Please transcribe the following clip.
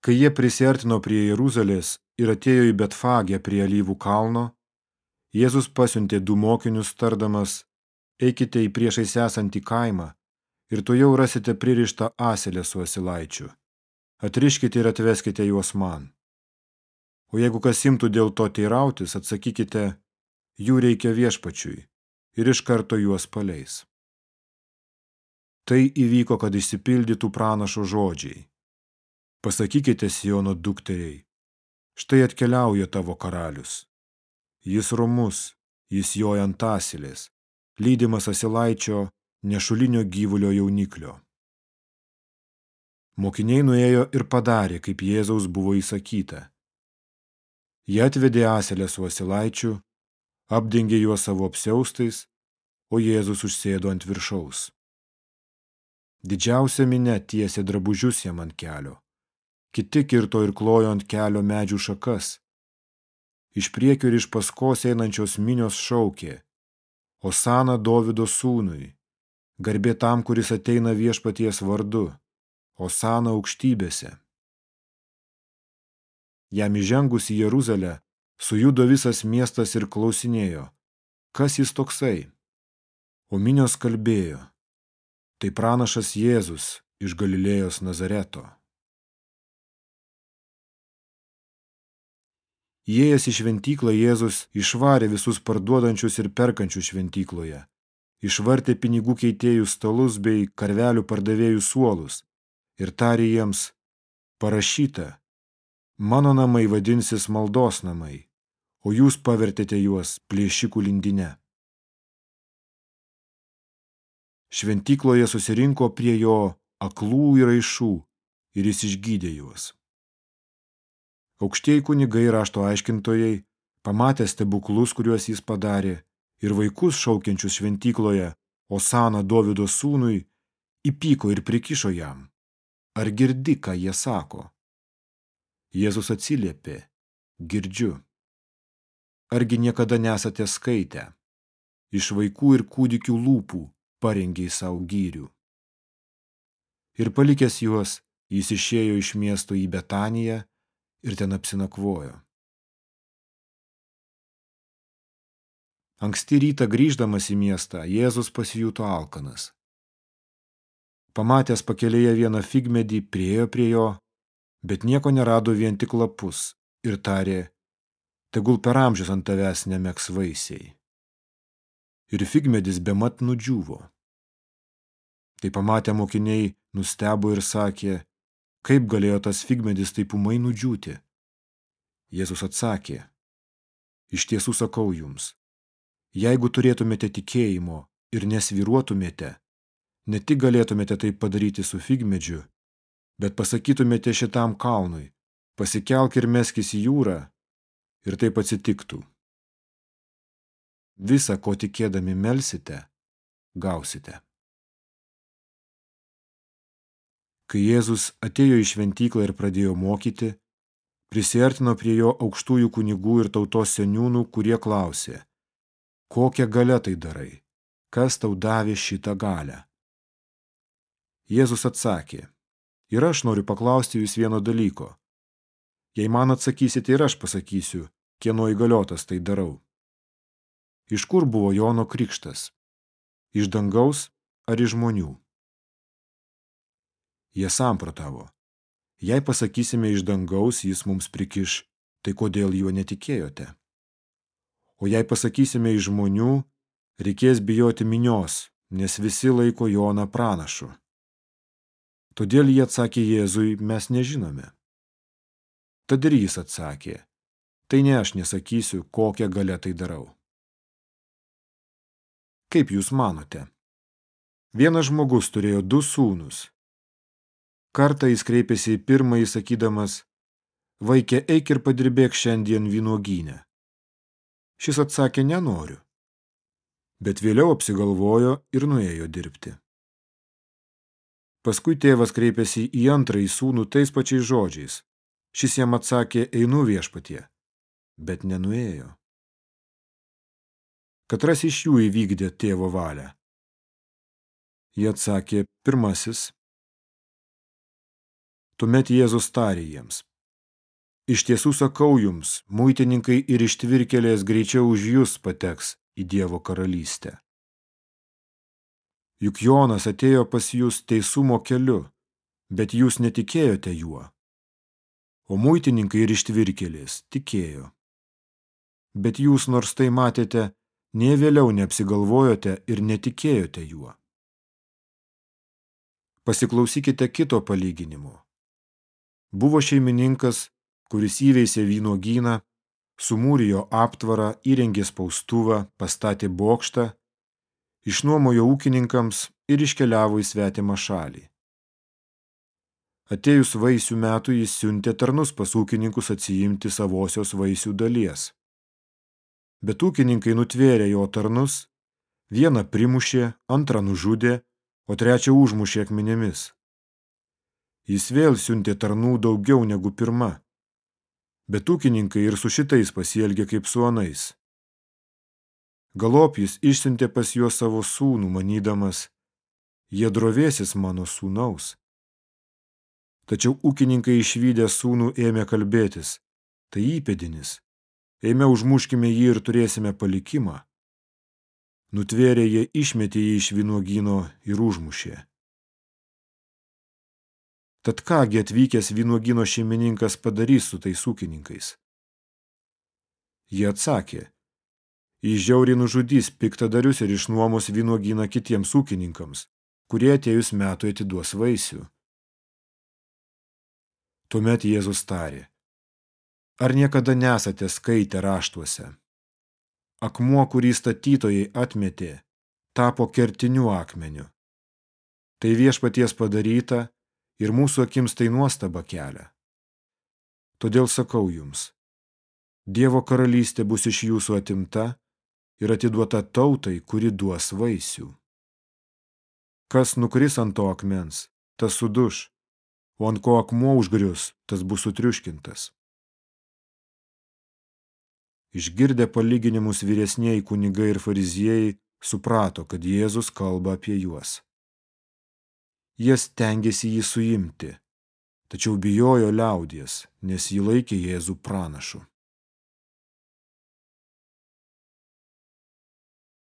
Kai jie prisiartino prie Jeruzalės ir atėjo į Betfagę prie alyvų kalno, Jėzus pasiuntė du mokinius tardamas, eikite į priešais esantį kaimą ir tu jau rasite pririštą asilę su asilaičiu. Atriškite ir atveskite juos man. O jeigu kas imtų dėl to teirautis, atsakykite, jų reikia viešpačiui ir iš karto juos paleis. Tai įvyko, kad išsipildytų pranašo žodžiai. Pasakykite Siono dukteriai, štai atkeliauja tavo karalius. Jis romus, jis joja ant asilės, lydimas asilaičio nešulinio gyvulio jauniklio. Mokiniai nuėjo ir padarė, kaip Jėzaus buvo įsakyta. Jie atvedė asilę su asilaičiu, apdengė juos savo apsiaustais, o Jėzus užsėdo ant viršaus. Didžiausia minė tiesė drabužius jam ant kelio. Kiti kirto ir klojo ant kelio medžių šakas, Iš priekio ir iš paskos einančios minios šaukė, Osana Dovido sūnui, garbė tam, kuris ateina viešpaties vardu, Osana aukštybėse. Jam įžengus į Jeruzalę, sujudo visas miestas ir klausinėjo, kas jis toksai. O minios kalbėjo, tai pranašas Jėzus iš Galilėjos Nazareto. Įėjęs į šventyklą Jėzus išvarė visus parduodančius ir perkančius šventykloje. Išvartė pinigų keitėjų stalus bei karvelių pardavėjų suolus ir tarė jiems, parašyta, mano namai vadinsis maldos namai, o jūs pavertėte juos plėšikų lindinę. Šventykloje susirinko prie jo aklų ir aišų ir jis išgydė juos. Aukštieji kunigai rašto aiškintojai, pamatę stebuklus, kuriuos jis padarė, ir vaikus šaukiančius šventykloje, Osana Dovido sūnui, įpyko ir prikišo jam. Ar girdi, ką jie sako? Jėzus atsiliepė, girdžiu. Argi niekada nesate skaitę? Iš vaikų ir kūdikių lūpų parengiai savo gyrių. Ir palikęs juos, jis išėjo iš miesto į Betaniją ir ten apsinakvojo. Anksti rytą grįždamas į miestą, Jėzus pasijuto alkanas. Pamatęs pakelėje vieną figmedį, priejo prie jo, bet nieko nerado vien tik lapus ir tarė, tegul per amžius ant tavęs nemeks vaisiai. Ir figmedis bemat nudžiuvo. Tai pamatę mokiniai nustebo ir sakė, Kaip galėjo tas figmedis taip umai nudžiūti? Jėzus atsakė, iš tiesų sakau jums, jeigu turėtumėte tikėjimo ir nesviruotumėte, ne tik galėtumėte tai padaryti su figmedžiu, bet pasakytumėte šitam kalnui, pasikelk ir meskis į jūrą, ir taip atsitiktų. Visa, ko tikėdami melsite, gausite. Kai Jėzus atėjo į šventyklą ir pradėjo mokyti, prisiartino prie jo aukštųjų kunigų ir tautos seniūnų, kurie klausė, kokią galę tai darai, kas tau davė šitą galę. Jėzus atsakė, ir aš noriu paklausti jūs vieno dalyko. Jei man atsakysite ir aš pasakysiu, kieno įgaliotas tai darau. Iš kur buvo Jono krikštas? Iš dangaus ar iš žmonių? Jie samprotavo. Jei pasakysime iš dangaus, jis mums prikiš, tai kodėl juo netikėjote? O jei pasakysime iš žmonių, reikės bijoti minios, nes visi laiko Joną pranašu. Todėl jie atsakė Jėzui, mes nežinome. Tad ir jis atsakė, tai ne aš nesakysiu, kokią galę tai darau. Kaip jūs manote? Vienas žmogus turėjo du sūnus Kartą jis kreipėsi į pirmąjį, sakydamas, vaikė, eik ir padirbėk šiandien vynuogynę. Šis atsakė, nenoriu. Bet vėliau apsigalvojo ir nuėjo dirbti. Paskui tėvas kreipėsi į antrąjį sūnų tais pačiais žodžiais. Šis jam atsakė, einu viešpatie, bet nenuėjo. Katras iš jų įvykdė tėvo valią. Jie atsakė, pirmasis Tuomet Jėzus tarė jiems. Iš tiesų sakau jums, muitininkai ir ištvirkelės greičiau už jūs pateks į Dievo karalystę. Juk Jonas atėjo pas jūs teisumo keliu, bet jūs netikėjote juo. O muitininkai ir ištvirkelės tikėjo. Bet jūs nors tai matėte, nie vėliau neapsigalvojote ir netikėjote juo. Pasiklausykite kito palyginimo. Buvo šeimininkas, kuris įveisė vynuogyną, sumūrijo aptvarą, įrengė spaustuvą, pastatė bokštą, išnuomojo ūkininkams ir iškeliavo į svetimą šalį. Atėjus vaisių metų jis siuntė tarnus pas ūkininkus atsiimti savosios vaisių dalies. Bet ūkininkai nutvėrė jo tarnus, vieną primušė, antrą nužudė, o trečią užmušė akmenėmis. Jis vėl siuntė tarnų daugiau negu pirma, bet ūkininkai ir su šitais pasielgė kaip su anais. Galop jis išsiuntė pas juos savo sūnų, manydamas, jie drovėsis mano sūnaus. Tačiau ūkininkai išvykę sūnų ėmė kalbėtis, tai įpėdinis, eime užmuškime jį ir turėsime palikimą. Nutvėrė jie išmetė jį iš vynuogyno ir užmušė. Tad kągi atvykęs vynuogino šeimininkas padarys su tais ūkininkais? Jie atsakė, jis žiauriai nužudys piktadarius ir išnuomos vynuogyną kitiems ūkininkams, kurie atėjus metų atiduos vaisių. Tuomet Jėzus tarė, ar niekada nesate skaitę raštuose? Akmuo, kurį statytojai atmetė, tapo kertiniu akmeniu. Tai viešpaties padaryta ir mūsų akims tai nuostaba kelia. Todėl sakau jums, Dievo karalystė bus iš jūsų atimta ir atiduota tautai, kuri duos vaisių. Kas nukris ant to akmens, tas suduš, o ant ko akmuo užgrius, tas bus sutriuškintas. Išgirdę palyginimus vyresnieji kunigai ir fariziejai suprato, kad Jėzus kalba apie juos. Jie stengiasi jį suimti, tačiau bijojo liaudies, nes jį laikė Jėzų pranašu.